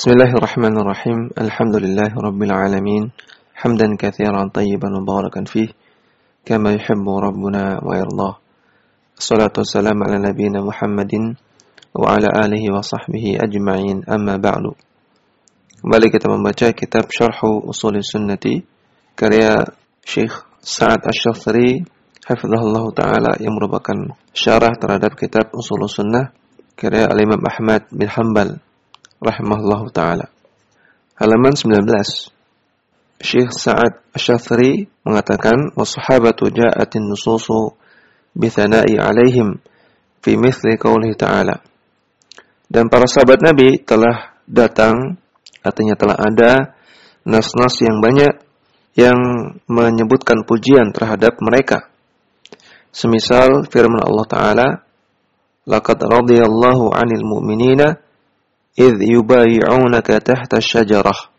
بسم الله الرحمن الرحيم الحمد لله رب العالمين حمدا كثيرا طيبا مباركا فيه كما يحب ربنا ويرضاه الصلاة والسلام على نبينا محمد وعلى آله وصحبه أجمعين أما بعد Kembali kita membaca kitab Syarhu Usul Sunnati karya Syekh Sa'ad Asy-Syafri hafizahullah taala yang merupakan syarah terhadap kitab Usul Sunnah karya Al-Imam Ahmad bin Hanbal rahimahullah taala. Halaman 19. Syekh Sa'ad Asy-Syafri mengatakan wasahabatu ja'atin nususu bithana'i alaihim fi mithli qawlihi ta'ala. Dan para sahabat Nabi telah datang Artinya telah ada nas-nas yang banyak yang menyebutkan pujian terhadap mereka. Semisal firman Allah Ta'ala, Laqad radiyallahu 'anil mu'minina idh yubayi'unaka tahta syajarah.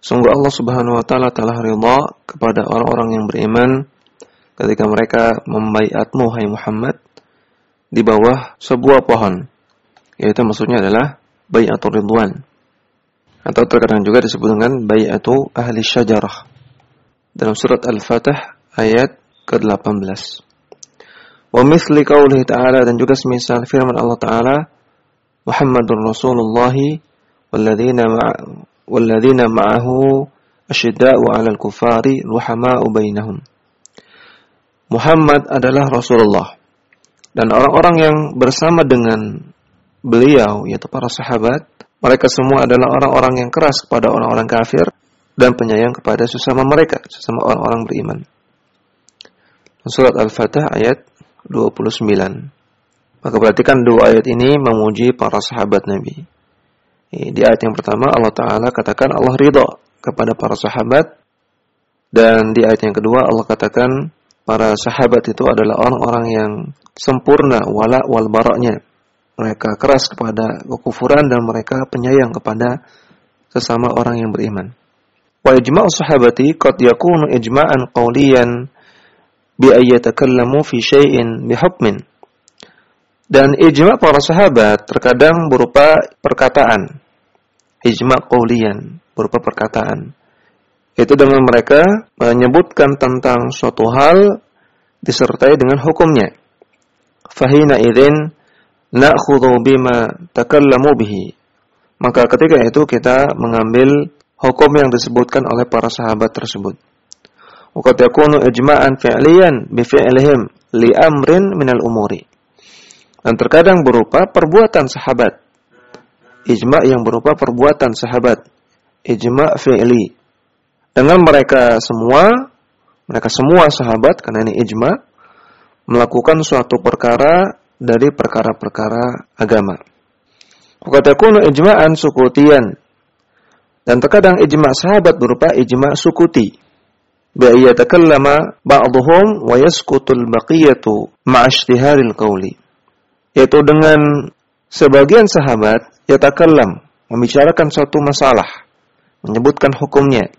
Sungguh Allah Subhanahu wa taala telah ridha kepada orang-orang yang beriman ketika mereka membaiatmu hai Muhammad di bawah sebuah pohon. Yaitu maksudnya adalah bai'atul ridwan atau terkadang juga disebut dengan bayatu ahli syajarah dalam surat Al-Fatih ayat ke-18. Wa mithli qawlihi ta'ala dan juga semisal firman Allah Ta'ala Muhammadur Rasulullah walladzina walladzina ma'ahu asyidda'u 'alal kufari ruhama'u bainahum. Muhammad adalah Rasulullah dan orang-orang yang bersama dengan beliau yaitu para sahabat mereka semua adalah orang-orang yang keras kepada orang-orang kafir dan penyayang kepada sesama mereka, sesama orang-orang beriman. Surat Al-Fatih ayat 29. Maka perhatikan dua ayat ini memuji para sahabat Nabi. Di ayat yang pertama Allah Ta'ala katakan Allah ridha kepada para sahabat. Dan di ayat yang kedua Allah katakan para sahabat itu adalah orang-orang yang sempurna wala wal baraknya mereka keras kepada kekufuran dan mereka penyayang kepada sesama orang yang beriman. Wa ijma'u sahabati qad yakunu ijma'an qawliyan bi ayyatakallamu fi syai'in bi hukmin. Dan ijma' para sahabat terkadang berupa perkataan. Ijma' qawliyan berupa perkataan. Itu dengan mereka menyebutkan tentang suatu hal disertai dengan hukumnya. Fahina idzin na'khudhu bima takallamu bihi. Maka ketika itu kita mengambil hukum yang disebutkan oleh para sahabat tersebut. Waqad yakunu ijma'an fi'liyan bi fi'lihim li amrin minal umuri. Dan terkadang berupa perbuatan sahabat. Ijma' yang berupa perbuatan sahabat. Ijma' fi'li. Dengan mereka semua, mereka semua sahabat, karena ini ijma' melakukan suatu perkara dari perkara-perkara agama. Wakatakunu ijma'an sukutian. Dan terkadang ijma' sahabat berupa ijma' sukuti. Bi'ayatakallama ba'duhum wa yaskutul baqiyatu ma'ashtiharil qawli. Yaitu dengan sebagian sahabat yatakallam membicarakan suatu masalah, menyebutkan hukumnya.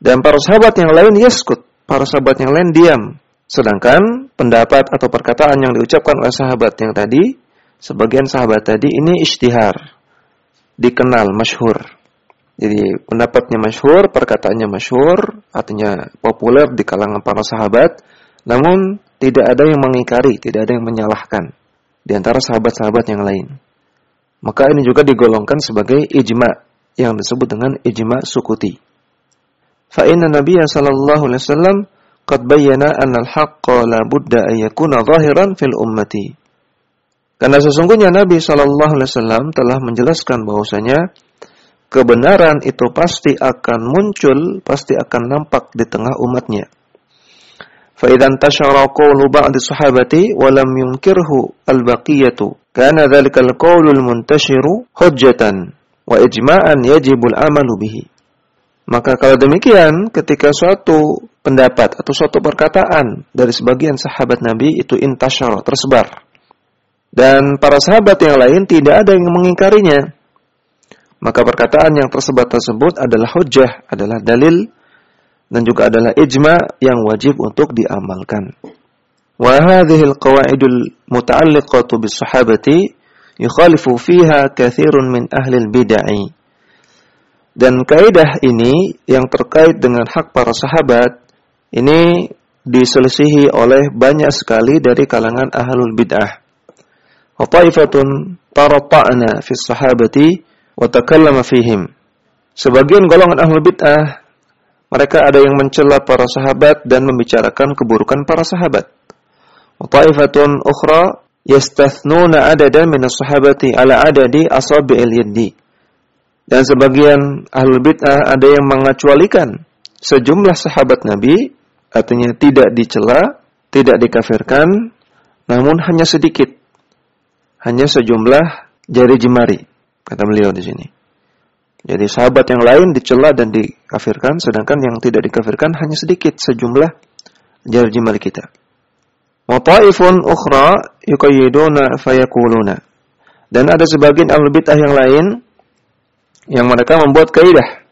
Dan para sahabat yang lain yaskut, para sahabat yang lain diam, Sedangkan pendapat atau perkataan yang diucapkan oleh sahabat yang tadi, sebagian sahabat tadi ini istihar, dikenal, masyhur. Jadi pendapatnya masyhur, perkataannya masyhur, artinya populer di kalangan para sahabat, namun tidak ada yang mengingkari, tidak ada yang menyalahkan di antara sahabat-sahabat yang lain. Maka ini juga digolongkan sebagai ijma yang disebut dengan ijma sukuti. Fa inna Nabiya sallallahu alaihi wasallam qad bayyana anna al-haqqa la budda an yakuna zahiran fil ummati. Karena sesungguhnya Nabi Shallallahu alaihi wasallam telah menjelaskan bahwasanya kebenaran itu pasti akan muncul, pasti akan nampak di tengah umatnya. Qawlu ba'd sahabati wa lam yunkirhu al-baqiyatu kana dhalika al-qawlu al-muntashiru hujjatan wa ijma'an yajibu al-amalu bihi. Maka kalau demikian, ketika suatu pendapat atau suatu perkataan dari sebagian sahabat Nabi itu intasyar, tersebar. Dan para sahabat yang lain tidak ada yang mengingkarinya. Maka perkataan yang tersebar tersebut adalah hujjah, adalah dalil, dan juga adalah ijma yang wajib untuk diamalkan. Wa hadhihi al-qawa'idul bis sahabati yukhalifu fiha kathirun min ahli al-bid'ah Dan kaidah ini yang terkait dengan hak para sahabat ini diselisihi oleh banyak sekali dari kalangan ahlul bid'ah. Wa ta'ifatun tarata'na fi sahabati wa takallama fihim. Sebagian golongan ahlul bid'ah mereka ada yang mencela para sahabat dan membicarakan keburukan para sahabat. Ta'ifatun ukhra yastathnuna adadan min as-sahabati ala adadi asabi'il yaddi dan sebagian ahlul bid'ah ada yang mengecualikan sejumlah sahabat Nabi, artinya tidak dicela, tidak dikafirkan, namun hanya sedikit. Hanya sejumlah jari jemari, kata beliau di sini. Jadi sahabat yang lain dicela dan dikafirkan, sedangkan yang tidak dikafirkan hanya sedikit sejumlah jari jemari kita. Wata'ifun ukhra yuqayyiduna fayakuluna. Dan ada sebagian ahlul bid'ah yang lain yang mereka membuat kaidah.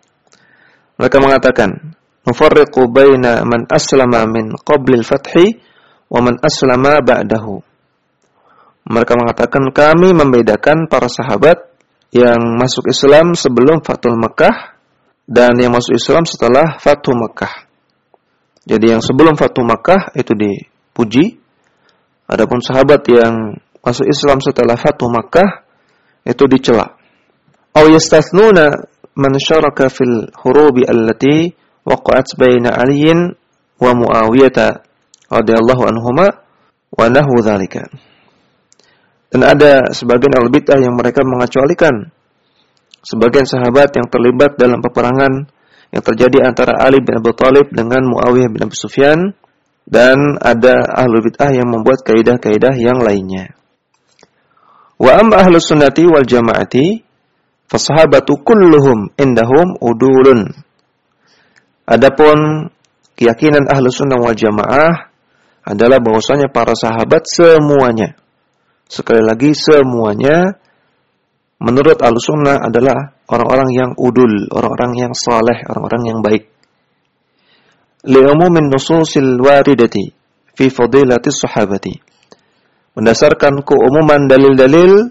Mereka mengatakan, "Nufarriqu baina man aslama min qabli al-fathi wa man aslama ba'dahu." Mereka mengatakan kami membedakan para sahabat yang masuk Islam sebelum Fathul Mekah dan yang masuk Islam setelah Fathul Mekah. Jadi yang sebelum Fathul Mekah itu dipuji. Adapun sahabat yang masuk Islam setelah Fathul Mekah itu dicela. Aw yastathnuna man syaraka fil hurubi allati waqa'at baina Aliin wa Muawiyah radhiyallahu anhuma wa nahwu dzalika dan ada sebagian al-bid'ah yang mereka mengecualikan sebagian sahabat yang terlibat dalam peperangan yang terjadi antara Ali bin Abi Thalib dengan Muawiyah bin Abi Sufyan dan ada ahlu bid'ah yang membuat kaidah-kaidah yang lainnya. Wa amma ahlus sunnati wal jama'ati Fasahabatu kulluhum indahum udulun. Adapun keyakinan ahlu sunnah wal jamaah adalah bahwasanya para sahabat semuanya. Sekali lagi semuanya menurut ahlu sunnah adalah orang-orang yang udul, orang-orang yang saleh, orang-orang yang baik. Li'umumin nususil waridati fi fadilati sahabati. Berdasarkan keumuman dalil-dalil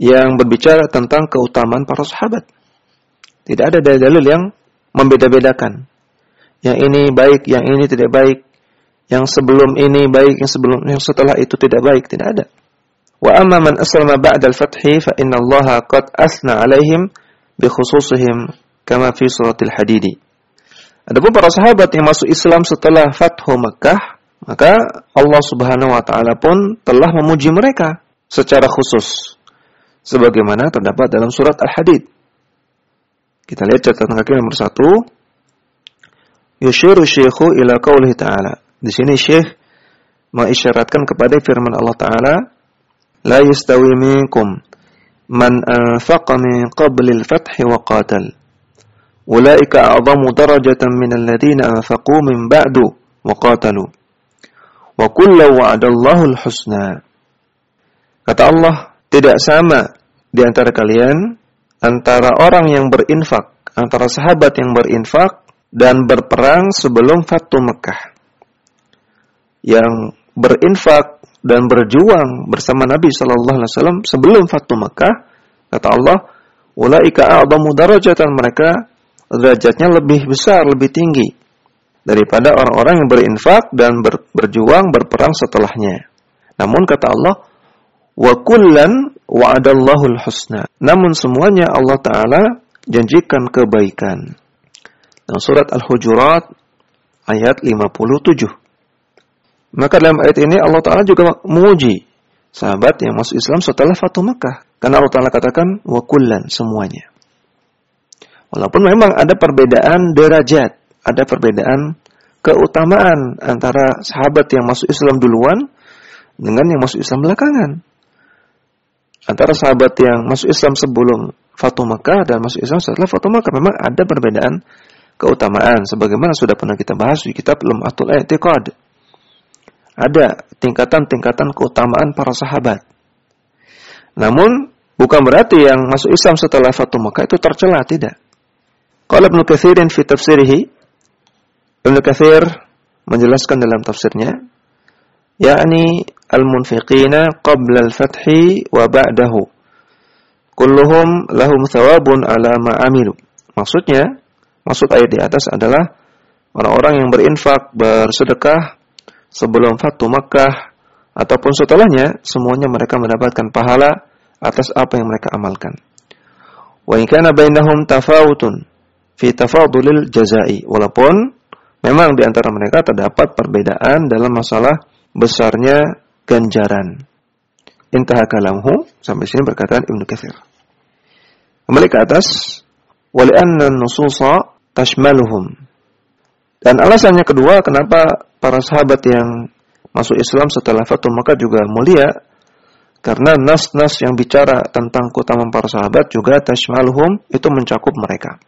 yang berbicara tentang keutamaan para sahabat. Tidak ada dalil yang membeda-bedakan. Yang ini baik, yang ini tidak baik. Yang sebelum ini baik, yang sebelum yang setelah itu tidak baik, tidak ada. Wa amma man aslama ba'da al-fathi fa inna Allah qad asna 'alaihim bi khususihim kama fi suratil Hadid. Adapun para sahabat yang masuk Islam setelah Fathu Makkah, maka Allah Subhanahu wa taala pun telah memuji mereka secara khusus sebagaimana terdapat dalam surat Al-Hadid. Kita lihat catatan kaki nomor satu. Yushiru syekhu ila qawlihi ta'ala. Di sini syekh mengisyaratkan kepada firman Allah Ta'ala, La yastawi minkum man anfaqa min qabli al-fathi wa qatal. Ulaika a'zamu darajatan min alladhina anfaqu min ba'du wa qatalu. Wa kullu wa'adallahu al-husna. Kata Allah, tidak sama di antara kalian antara orang yang berinfak, antara sahabat yang berinfak dan berperang sebelum Fatu Mekah. Yang berinfak dan berjuang bersama Nabi Shallallahu Alaihi Wasallam sebelum Fatu Mekah, kata Allah, ulaika a'zamu darajatan mereka derajatnya lebih besar, lebih tinggi daripada orang-orang yang berinfak dan ber, berjuang berperang setelahnya. Namun kata Allah, wa kullan wa'adallahu husna. Namun semuanya Allah Ta'ala janjikan kebaikan. Dalam surat Al-Hujurat ayat 57. Maka dalam ayat ini Allah Ta'ala juga menguji sahabat yang masuk Islam setelah Fatu Makkah. Karena Allah Ta'ala katakan, wa kullan, semuanya. Walaupun memang ada perbedaan derajat, ada perbedaan keutamaan antara sahabat yang masuk Islam duluan dengan yang masuk Islam belakangan antara sahabat yang masuk Islam sebelum Fatu Makkah dan masuk Islam setelah Fatu Makkah memang ada perbedaan keutamaan sebagaimana sudah pernah kita bahas di kitab Lum'atul I'tiqad. Ada tingkatan-tingkatan keutamaan para sahabat. Namun bukan berarti yang masuk Islam setelah Fatu Makkah itu tercela, tidak. Qala Ibnu Katsirin fi tafsirihi Ibnu Katsir menjelaskan dalam tafsirnya yakni al-munfiqina qabla al-fathi wa ba'dahu kulluhum lahum thawabun ala ma amilu Maksudnya, maksud ayat di atas adalah orang-orang yang berinfak, bersedekah sebelum Fatu Makkah ataupun setelahnya, semuanya mereka mendapatkan pahala atas apa yang mereka amalkan. Wa in kana bainahum tafawutun fi tafadulil jazai. Walaupun memang di antara mereka terdapat perbedaan dalam masalah besarnya ganjaran. Intaha kalamhu sampai sini berkataan Ibnu Katsir. Kembali ke atas, wali anna nususa tashmaluhum. Dan alasannya kedua kenapa para sahabat yang masuk Islam setelah Fatum Makkah juga mulia karena nas-nas yang bicara tentang keutamaan para sahabat juga tashmaluhum itu mencakup mereka.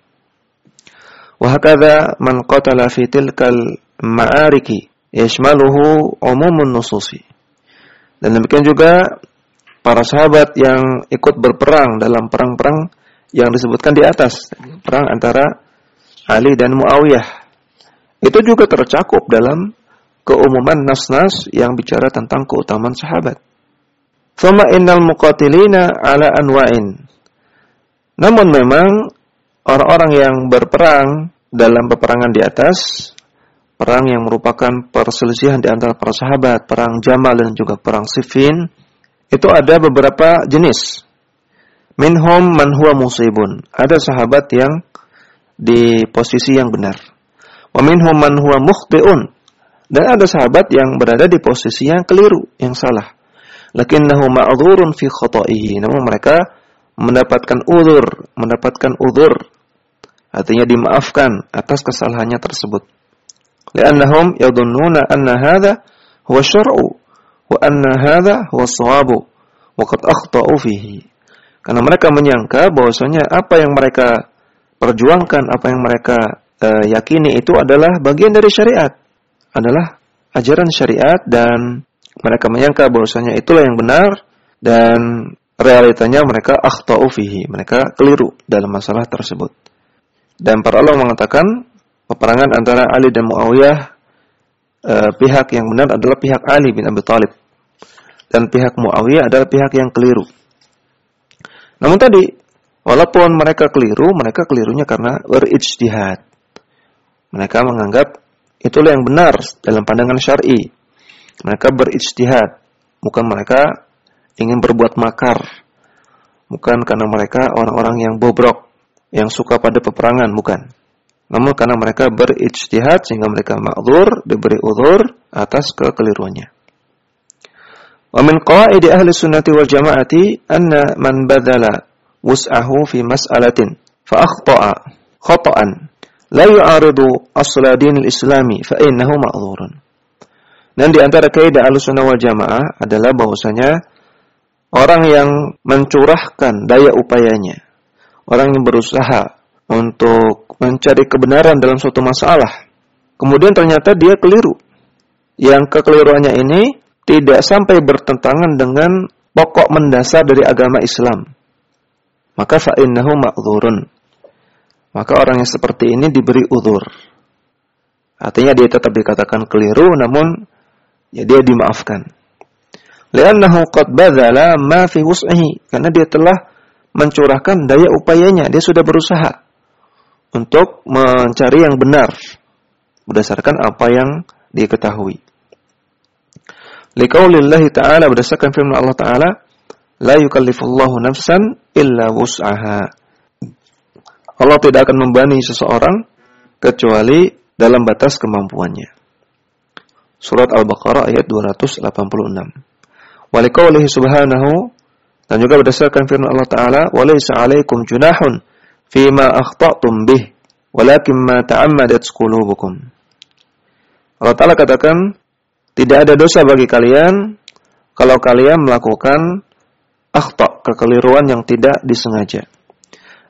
Wahakadha man qatala fi tilkal ma'ariki yashmaluhu umumun nususi. Dan demikian juga para sahabat yang ikut berperang dalam perang-perang yang disebutkan di atas, perang antara Ali dan Muawiyah. Itu juga tercakup dalam keumuman nas-nas yang bicara tentang keutamaan sahabat. Thumma innal muqatilina ala anwa'in. Namun memang orang-orang yang berperang dalam peperangan di atas, perang yang merupakan perselisihan di antara para sahabat, perang Jamal dan juga perang Siffin, itu ada beberapa jenis. Minhum man huwa musibun. Ada sahabat yang di posisi yang benar. Wa minhum man huwa mukhti'un. Dan ada sahabat yang berada di posisi yang keliru, yang salah. Lakinnahu ma'dzurun fi khata'ihi. Namun mereka mendapatkan uzur, mendapatkan uzur. Artinya dimaafkan atas kesalahannya tersebut. Li'annahum yadunnuna anna hadha huwa syar'u wa anna hadha huwa sawabu wa qad akhta'u fihi. Karena mereka menyangka bahwasanya apa yang mereka perjuangkan, apa yang mereka uh, yakini itu adalah bagian dari syariat, adalah ajaran syariat dan mereka menyangka bahwasanya itulah yang benar dan realitanya mereka akhta'u fihi, mereka keliru dalam masalah tersebut. Dan para Allah mengatakan peperangan antara Ali dan Muawiyah eh, pihak yang benar adalah pihak Ali bin Abi Thalib dan pihak Muawiyah adalah pihak yang keliru. Namun tadi, walaupun mereka keliru, mereka kelirunya karena berijtihad. Mereka menganggap itulah yang benar dalam pandangan syar'i. Mereka berijtihad, bukan mereka ingin berbuat makar. Bukan karena mereka orang-orang yang bobrok, yang suka pada peperangan, bukan. Namun karena mereka berijtihad sehingga mereka ma'dzur, diberi uzur atas kekeliruannya. Wa min qawaidi ahli sunnati wal jama'ati anna man badala wus'ahu fi mas'alatin fa akhta'a khata'an la yu'aridu asla dinil islami fa innahu. Dan di antara kaidah sunnah wal Jamaah adalah bahwasanya orang yang mencurahkan daya upayanya, orang yang berusaha untuk mencari kebenaran dalam suatu masalah, kemudian ternyata dia keliru. Yang kekeliruannya ini tidak sampai bertentangan dengan pokok mendasar dari agama Islam. Maka fa'innahu ma'dzurun. Maka orang yang seperti ini diberi udur. Artinya dia tetap dikatakan keliru namun ya dia dimaafkan. Li'annahu qad badzala ma fi karena dia telah mencurahkan daya upayanya, dia sudah berusaha untuk mencari yang benar berdasarkan apa yang diketahui. Liqaulillahi ta'ala berdasarkan firman Allah Ta'ala, La yukallifullahu nafsan illa wus'aha. Allah tidak akan membani seseorang kecuali dalam batas kemampuannya. Surat Al-Baqarah ayat 286. Waliqaulihi subhanahu dan juga berdasarkan firman Allah Ta'ala, وَلَيْسَ عَلَيْكُمْ جُنَاحٌ فِيمَا أَخْطَأْتُمْ بِهِ وَلَكِمْ مَا تَعَمَّدَتْ قُلُوبُكُمْ Allah Ta'ala katakan, tidak ada dosa bagi kalian kalau kalian melakukan akhta, kekeliruan yang tidak disengaja.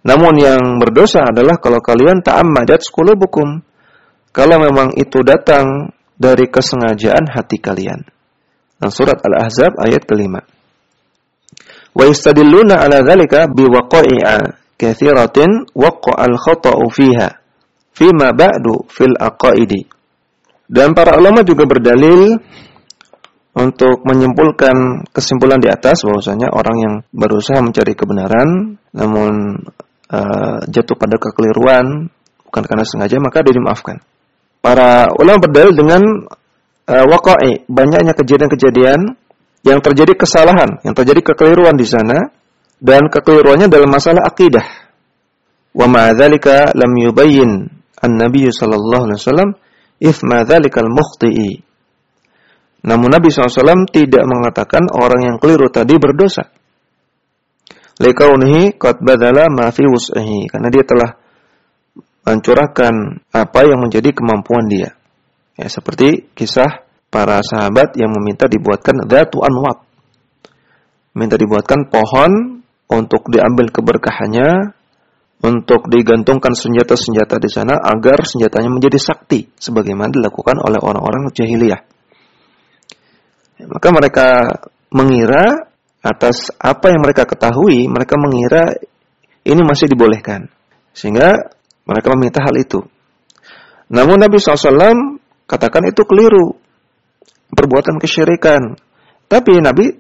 Namun yang berdosa adalah kalau kalian ta'ammadat qulubukum. Kalau memang itu datang dari kesengajaan hati kalian. Dan surat Al-Ahzab ayat kelima. Wa yastadilluna ala dhalika biwaqa'i'a kathiratin waqqa'al khata'u fiha fima ba'du fil aqaidi dan para ulama juga berdalil untuk menyimpulkan kesimpulan di atas bahwasanya orang yang berusaha mencari kebenaran namun uh, jatuh pada kekeliruan bukan karena sengaja maka dia dimaafkan. Para ulama berdalil dengan uh, waqa'i, banyaknya kejadian-kejadian yang terjadi kesalahan, yang terjadi kekeliruan di sana dan kekeliruannya dalam masalah akidah. Wa ma'adzalika lam yubayyin an-nabiy sallallahu alaihi wasallam ithma dzalikal mukhti'i. Namun Nabi SAW tidak mengatakan orang yang keliru tadi berdosa. Likaunihi qad badala ma fi wus'ihi. Karena dia telah mencurahkan apa yang menjadi kemampuan dia. Ya, seperti kisah para sahabat yang meminta dibuatkan dhatu anwat. Minta dibuatkan pohon untuk diambil keberkahannya, untuk digantungkan senjata-senjata di sana agar senjatanya menjadi sakti sebagaimana dilakukan oleh orang-orang jahiliyah. Maka mereka mengira atas apa yang mereka ketahui, mereka mengira ini masih dibolehkan. Sehingga mereka meminta hal itu. Namun Nabi SAW katakan itu keliru. Perbuatan kesyirikan. Tapi Nabi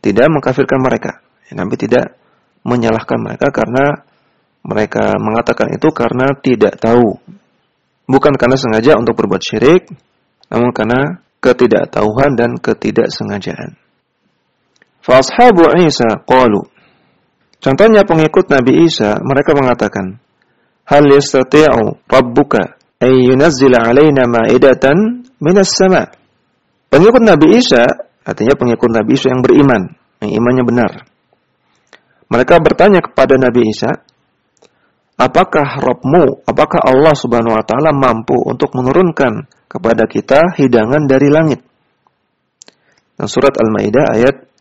tidak mengkafirkan mereka. Nabi tidak menyalahkan mereka karena mereka mengatakan itu karena tidak tahu. Bukan karena sengaja untuk berbuat syirik, namun karena ketidaktahuan dan ketidaksengajaan. Fashabu Isa qalu. Contohnya pengikut Nabi Isa, mereka mengatakan, "Hal yastati'u rabbuka ay yunazzila 'alaina ma'idatan minas sama'?" Pengikut Nabi Isa artinya pengikut Nabi Isa yang beriman, yang imannya benar. Mereka bertanya kepada Nabi Isa, Apakah Robmu, apakah Allah subhanahu wa ta'ala mampu untuk menurunkan kepada kita hidangan dari langit? Dan surat Al-Ma'idah ayat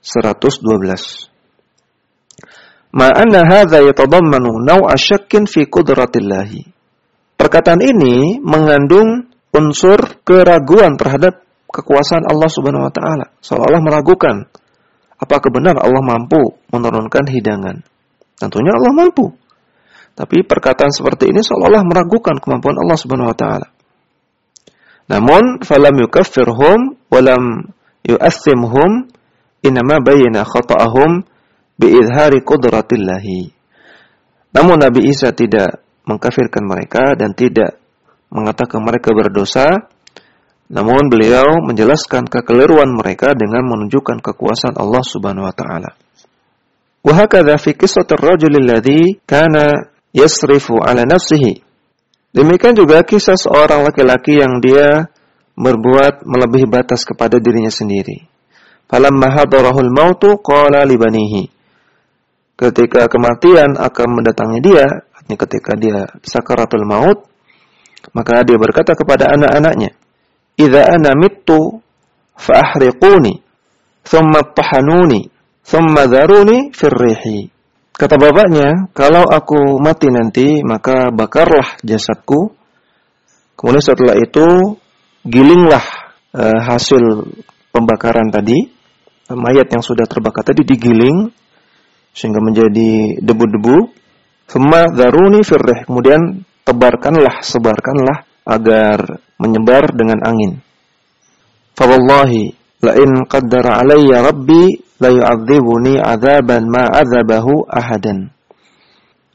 112. Ma'anna hadha yatadammanu naw'a syakkin fi kudratillahi. Perkataan ini mengandung unsur keraguan terhadap kekuasaan Allah Subhanahu wa taala. Seolah-olah meragukan apakah benar Allah mampu menurunkan hidangan. Tentunya Allah mampu. Tapi perkataan seperti ini seolah-olah meragukan kemampuan Allah Subhanahu wa taala. Namun falam yukaffirhum walam yu'assimhum inama bayyana khata'ahum biizhari qudratillahi. Namun Nabi Isa tidak mengkafirkan mereka dan tidak mengatakan mereka berdosa, namun beliau menjelaskan kekeliruan mereka dengan menunjukkan kekuasaan Allah Subhanahu wa taala. Wa hakadha fi qissatir rajul alladhi kana yasrifu ala nafsihi. Demikian juga kisah seorang laki-laki yang dia berbuat melebihi batas kepada dirinya sendiri. Falamma hadarahul mautu qala libanihi. Ketika kematian akan mendatangi dia, artinya ketika dia sakaratul maut, maka dia berkata kepada anak-anaknya, "Idza ana mittu fa ahriquni, thumma tahanuni, thumma dharuni firrihi." Kata bapaknya, kalau aku mati nanti, maka bakarlah jasadku. Kemudian setelah itu, gilinglah e, hasil pembakaran tadi. Mayat yang sudah terbakar tadi digiling, sehingga menjadi debu-debu. Sema daruni firrih. Kemudian tebarkanlah, sebarkanlah agar menyebar dengan angin. Fawallahi, la'in qaddara alayya rabbi la yu'adzibuni adzaban ma adzabahu ahadan.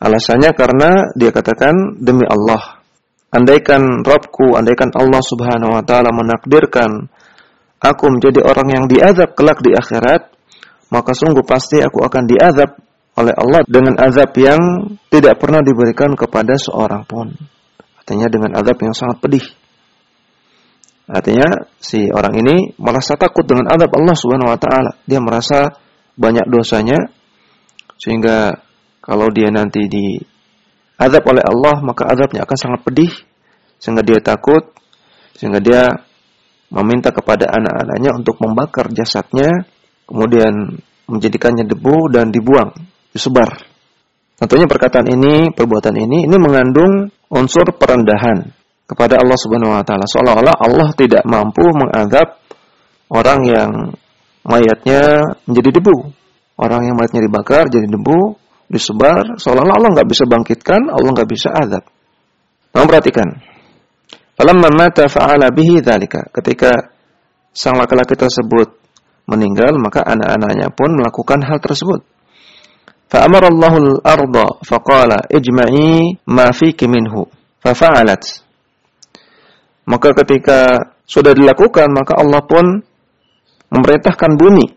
Alasannya karena dia katakan demi Allah, andaikan Rabbku, andaikan Allah Subhanahu wa taala menakdirkan aku menjadi orang yang diazab kelak di akhirat, maka sungguh pasti aku akan diazab oleh Allah dengan azab yang tidak pernah diberikan kepada seorang pun. Artinya dengan azab yang sangat pedih. Artinya si orang ini merasa takut dengan adab Allah Subhanahu wa taala. Dia merasa banyak dosanya sehingga kalau dia nanti di adab oleh Allah maka adabnya akan sangat pedih sehingga dia takut sehingga dia meminta kepada anak-anaknya untuk membakar jasadnya kemudian menjadikannya debu dan dibuang, disebar. Tentunya perkataan ini, perbuatan ini ini mengandung unsur perendahan kepada Allah Subhanahu wa taala. Seolah-olah Allah tidak mampu menganggap orang yang mayatnya menjadi debu. Orang yang mayatnya dibakar jadi debu, disebar, seolah-olah Allah nggak bisa bangkitkan, Allah nggak bisa azab. Namun perhatikan. Falamma mata fa'ala bihi dhalika. Ketika sang laki-laki tersebut meninggal, maka anak-anaknya pun melakukan hal tersebut. Fa'amarallahu al-ardha faqala ijma'i ma fiki minhu. Fafa'alat. Maka ketika sudah dilakukan, maka Allah pun memerintahkan bumi.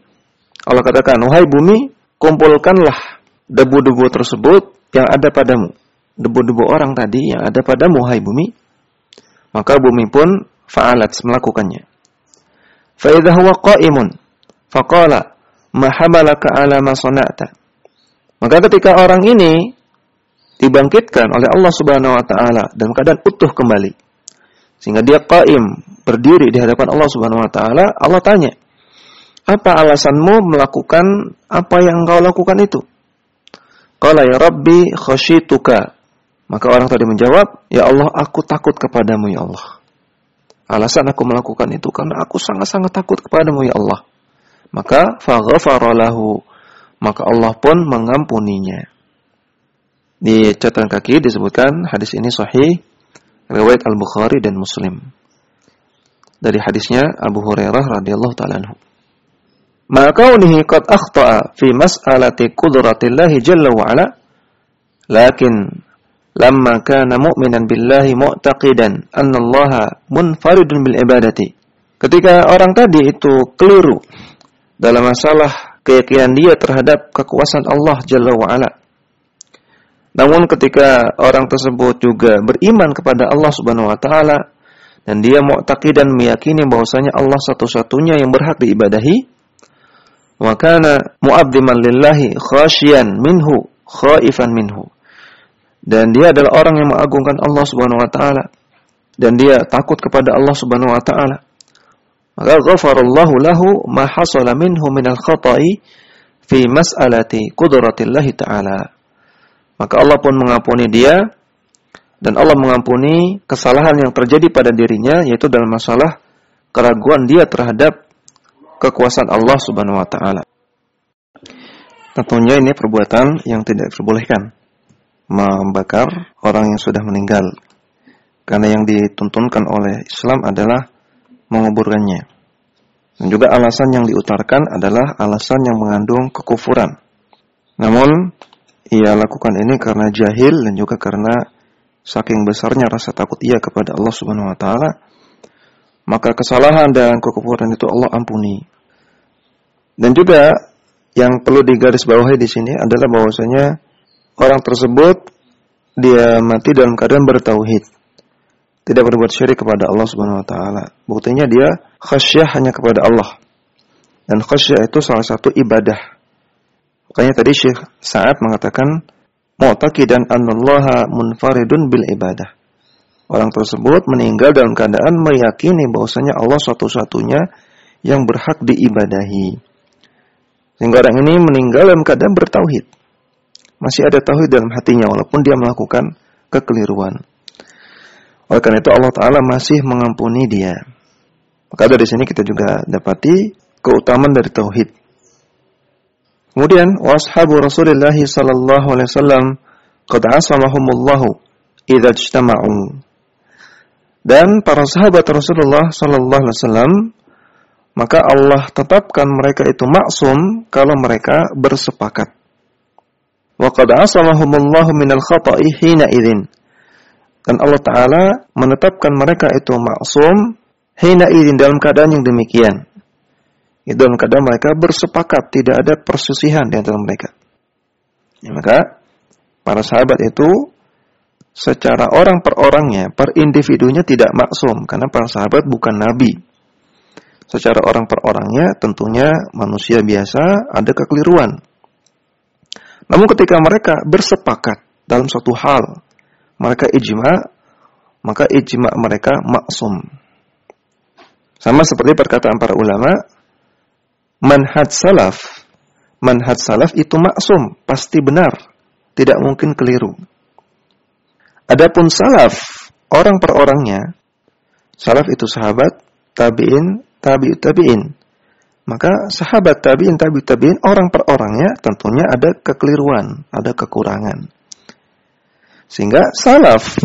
Allah katakan, "Wahai bumi, kumpulkanlah debu-debu tersebut yang ada padamu." Debu-debu orang tadi yang ada padamu, hai bumi, maka bumi pun fa'alat melakukannya. Fa idza huwa qa'imun faqala ma hamalaka ala ma maka ketika orang ini dibangkitkan oleh Allah Subhanahu wa taala dalam keadaan utuh kembali sehingga dia qaim berdiri di hadapan Allah Subhanahu wa taala Allah tanya apa alasanmu melakukan apa yang engkau lakukan itu? Qala ya rabbi khasyituka maka orang tadi menjawab ya Allah aku takut kepadamu ya Allah alasan aku melakukan itu karena aku sangat-sangat takut kepadamu ya Allah maka maka Allah pun mengampuninya. Di catatan kaki disebutkan hadis ini sahih riwayat Al-Bukhari dan Muslim. Dari hadisnya Abu Hurairah radhiyallahu taala anhu. Maka unihi qad akhta'a fi mas'alati qudratillah jalla wa ala lakin lamma kana mu'minan billahi mu'taqidan anna Allah munfaridun bil ibadati ketika orang tadi itu keliru dalam masalah keyakinan dia terhadap kekuasaan Allah Jalla wa'ala. Namun ketika orang tersebut juga beriman kepada Allah Subhanahu wa taala dan dia mu'taqid dan meyakini bahwasanya Allah satu-satunya yang berhak diibadahi, wa kana mu'abdiman lillahi khasyian minhu khaifan minhu. Dan dia adalah orang yang mengagungkan Allah Subhanahu wa taala dan dia takut kepada Allah Subhanahu wa taala maka ghafarallahu lahu ma hasala minhu minal khata'i fi mas'alati qudratillahi ta'ala. Maka Allah pun mengampuni dia dan Allah mengampuni kesalahan yang terjadi pada dirinya yaitu dalam masalah keraguan dia terhadap kekuasaan Allah Subhanahu wa taala. Tentunya ini perbuatan yang tidak diperbolehkan membakar orang yang sudah meninggal. Karena yang dituntunkan oleh Islam adalah menguburkannya. Dan juga alasan yang diutarakan adalah alasan yang mengandung kekufuran. Namun, ia lakukan ini karena jahil dan juga karena saking besarnya rasa takut ia kepada Allah Subhanahu wa taala, maka kesalahan dan kekufuran itu Allah ampuni. Dan juga yang perlu digarisbawahi di sini adalah bahwasanya orang tersebut dia mati dalam keadaan bertauhid tidak berbuat syirik kepada Allah Subhanahu wa taala. Buktinya dia khasyah hanya kepada Allah. Dan khasyah itu salah satu ibadah. Makanya tadi Syekh Sa'ad mengatakan mu'taqidan annallaha munfaridun bil ibadah. Orang tersebut meninggal dalam keadaan meyakini bahwasanya Allah satu-satunya yang berhak diibadahi. Sehingga orang ini meninggal dalam keadaan bertauhid. Masih ada tauhid dalam hatinya walaupun dia melakukan kekeliruan. Oleh karena itu Allah Ta'ala masih mengampuni dia. Maka dari sini kita juga dapati keutamaan dari tauhid. Kemudian washabu Rasulullah sallallahu alaihi wasallam qad asamahumullahu idza ijtama'u. Dan para sahabat Rasulullah sallallahu alaihi wasallam maka Allah tetapkan mereka itu maksum kalau mereka bersepakat. Wa qad asamahumullahu minal khata'i hina. Dan Allah Ta'ala menetapkan mereka itu maksum hina izin dalam keadaan yang demikian. Itu dalam keadaan mereka bersepakat, tidak ada persusihan di antara mereka. Ya, maka para sahabat itu secara orang per orangnya, per individunya tidak maksum karena para sahabat bukan nabi. Secara orang per orangnya tentunya manusia biasa ada kekeliruan. Namun ketika mereka bersepakat dalam suatu hal, mereka ijma, maka ijma mereka maksum. Sama seperti perkataan para ulama, manhaj salaf, manhaj salaf itu maksum, pasti benar, tidak mungkin keliru. Adapun salaf, orang per orangnya, salaf itu sahabat, tabi'in, tabi'ut tabi'in. Maka sahabat tabi'in, tabi'ut tabi'in, orang per orangnya tentunya ada kekeliruan, ada kekurangan. Sehingga salaf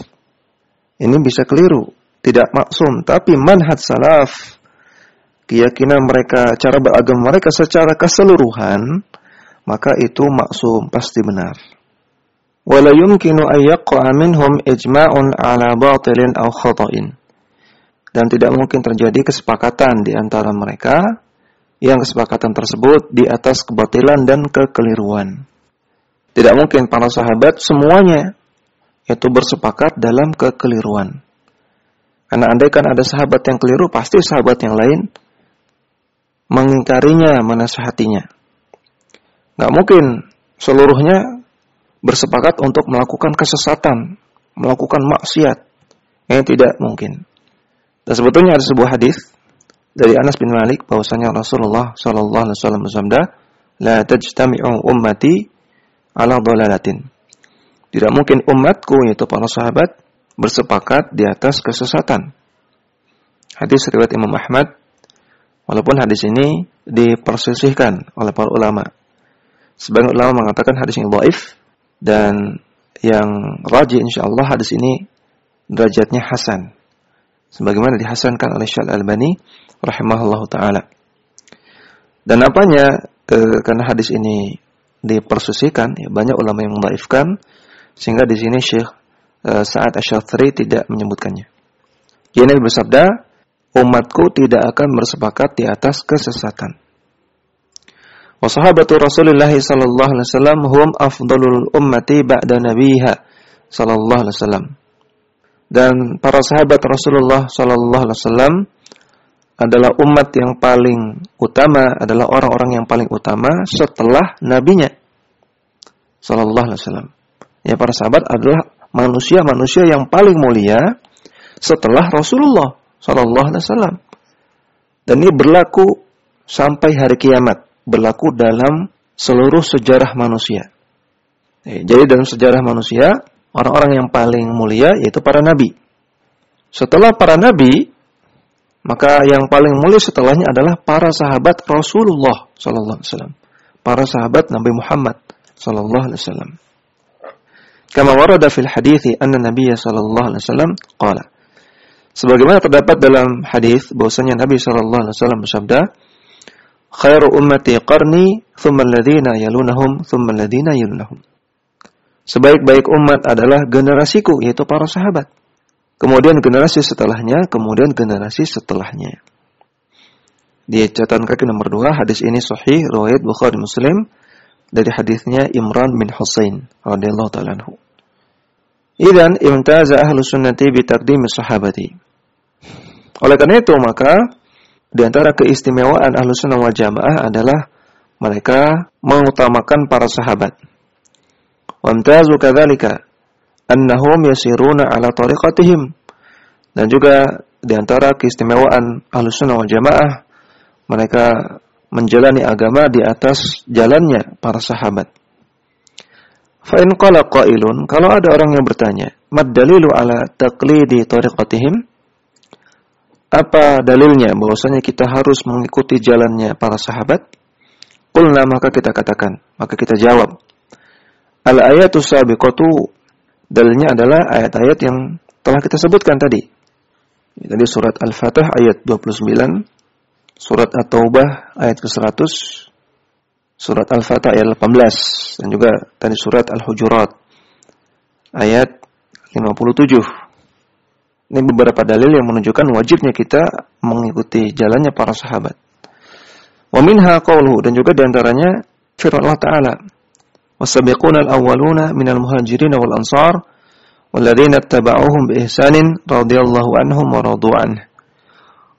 ini bisa keliru, tidak maksum, tapi manhaj salaf keyakinan mereka, cara beragama mereka secara keseluruhan maka itu maksum pasti benar. Wala yumkinu an minhum ijma'un ala batilin aw khata'in. Dan tidak mungkin terjadi kesepakatan di antara mereka yang kesepakatan tersebut di atas kebatilan dan kekeliruan. Tidak mungkin para sahabat semuanya itu bersepakat dalam kekeliruan. Karena andai kan ada sahabat yang keliru, pasti sahabat yang lain mengingkarinya, menasehatinya. Gak mungkin seluruhnya bersepakat untuk melakukan kesesatan, melakukan maksiat. Yang tidak mungkin. Dan sebetulnya ada sebuah hadis dari Anas bin Malik bahwasanya Rasulullah sallallahu alaihi wasallam bersabda, "La tajtami'u ummati ala dhalalatin." Tidak mungkin umatku yaitu para sahabat bersepakat di atas kesesatan. Hadis riwayat Imam Ahmad walaupun hadis ini dipersisihkan oleh para ulama. Sebagian ulama mengatakan hadis ini dhaif dan yang rajih insyaallah hadis ini derajatnya hasan sebagaimana dihasankan oleh Syekh Al-Albani rahimahullahu taala. Dan apanya e, karena hadis ini dipersusikan ya, banyak ulama yang mendhaifkan sehingga di sini Syekh e, Sa'ad Asy-Syafiri tidak menyebutkannya. Ini bersabda, umatku tidak akan bersepakat di atas kesesatan. Wa sahabatu Rasulullah sallallahu alaihi wasallam hum afdalul ummati ba'da nabiha sallallahu alaihi wasallam. Dan para sahabat Rasulullah sallallahu alaihi wasallam adalah umat yang paling utama, adalah orang-orang yang paling utama setelah nabinya sallallahu alaihi wasallam. Ya para sahabat adalah manusia-manusia yang paling mulia setelah Rasulullah sallallahu alaihi wasallam. Dan ini berlaku sampai hari kiamat berlaku dalam seluruh sejarah manusia. Eh, jadi dalam sejarah manusia, orang-orang yang paling mulia yaitu para nabi. Setelah para nabi, maka yang paling mulia setelahnya adalah para sahabat Rasulullah sallallahu alaihi wasallam. Para sahabat Nabi Muhammad sallallahu alaihi wasallam. Kama warada fil hadithi anna Nabi sallallahu alaihi wasallam qala. Sebagaimana terdapat dalam hadis bahwasanya Nabi sallallahu alaihi wasallam bersabda, khairu ummati qarni thumma alladhina yalunahum thumma alladhina yalunahum. Sebaik-baik umat adalah generasiku yaitu para sahabat. Kemudian generasi setelahnya, kemudian generasi setelahnya. Di catatan kaki nomor dua hadis ini sahih riwayat Bukhari Muslim dari hadisnya Imran bin Husain radhiyallahu taala anhu. Idan imtaza ahlu sunnati bi taqdimi sahabati. Oleh karena itu maka di antara keistimewaan ahlu sunnah wal jamaah adalah mereka mengutamakan para sahabat. Wamtazu kadzalika annahum yasiruna ala tariqatihim. Dan juga di antara keistimewaan ahlu sunnah wal jamaah mereka menjalani agama di atas jalannya para sahabat. Fa in qala qailun, kalau ada orang yang bertanya, mad dalilu ala taqlidi tariqatihim? Apa dalilnya bahwasanya kita harus mengikuti jalannya para sahabat? Qulna maka kita katakan, maka kita jawab. Al ayatu sabiqatu dalilnya adalah ayat-ayat yang telah kita sebutkan tadi. Tadi surat Al-Fatih ayat 29, surat At-Taubah ayat ke-100, surat Al-Fatih ayat 18 dan juga tadi surat Al-Hujurat ayat 57. Ini beberapa dalil yang menunjukkan wajibnya kita mengikuti jalannya para sahabat. Wa minha dan juga di antaranya firman Allah Ta'ala. Muhajirin wal ansar walladzina ittaba'uhum bi ihsanin radhiyallahu anhum wa radu anhu.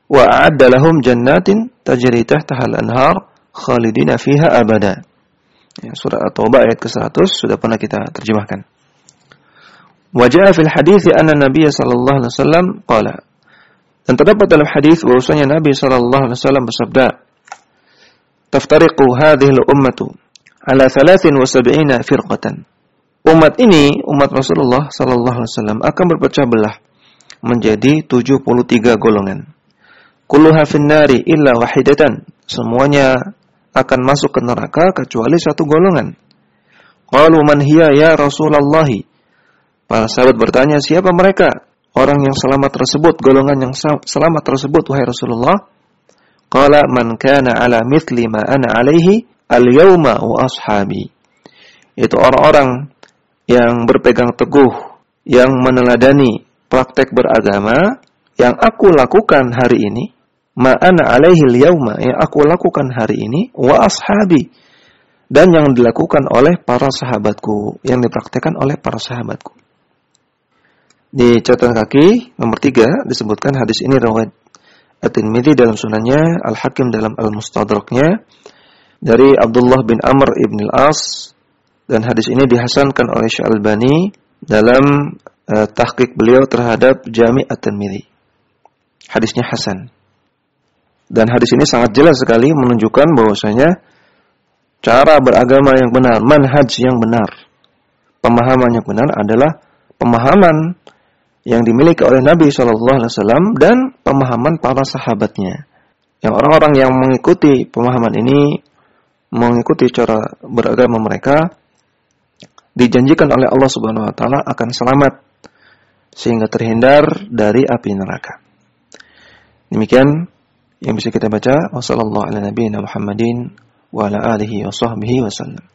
Wa a'adda lahum jannatin tajri tahtaha al-anhar khalidina fiha abada. Ya, surah At-Taubah ayat ke-100 sudah pernah kita terjemahkan. Wajah fil hadis anna Nabi sallallahu alaihi wasallam qala. Dan terdapat dalam hadis bahwasanya Nabi sallallahu alaihi wasallam bersabda, "Taftariqu hadhihi al-ummatu ala 73 firqatan." Umat ini, umat Rasulullah sallallahu alaihi wasallam akan berpecah belah menjadi 73 golongan. Kulluha finnari illa wahidatan. Semuanya akan masuk ke neraka kecuali satu golongan. Qalu man hiya ya Rasulullah? Para sahabat bertanya, siapa mereka? Orang yang selamat tersebut, golongan yang selamat tersebut, wahai Rasulullah. Qala man kana ala mithli ma ana alaihi al-yauma wa ashabi. Itu orang-orang yang berpegang teguh, yang meneladani praktek beragama yang aku lakukan hari ini, ma'ana alaihi yauma yang aku lakukan hari ini wa ashabi dan yang dilakukan oleh para sahabatku, yang dipraktekkan oleh para sahabatku. Di catatan kaki nomor tiga disebutkan hadis ini riwayat At-Tirmidzi dalam sunannya, Al-Hakim dalam Al-Mustadraknya dari Abdullah bin Amr ibn al-As dan hadis ini dihasankan oleh Syalbani dalam uh, tahqiq beliau terhadap Jami' At-Tirmidzi. Hadisnya hasan. Dan hadis ini sangat jelas sekali menunjukkan bahwasanya cara beragama yang benar, manhaj yang benar, pemahaman yang benar adalah pemahaman yang dimiliki oleh Nabi Shallallahu Alaihi Wasallam dan pemahaman para sahabatnya. Yang orang-orang yang mengikuti pemahaman ini, mengikuti cara beragama mereka, dijanjikan oleh Allah Subhanahu Wa Taala akan selamat sehingga terhindar dari api neraka. Demikian yang bisa kita baca. Wassalamualaikum warahmatullahi wabarakatuh.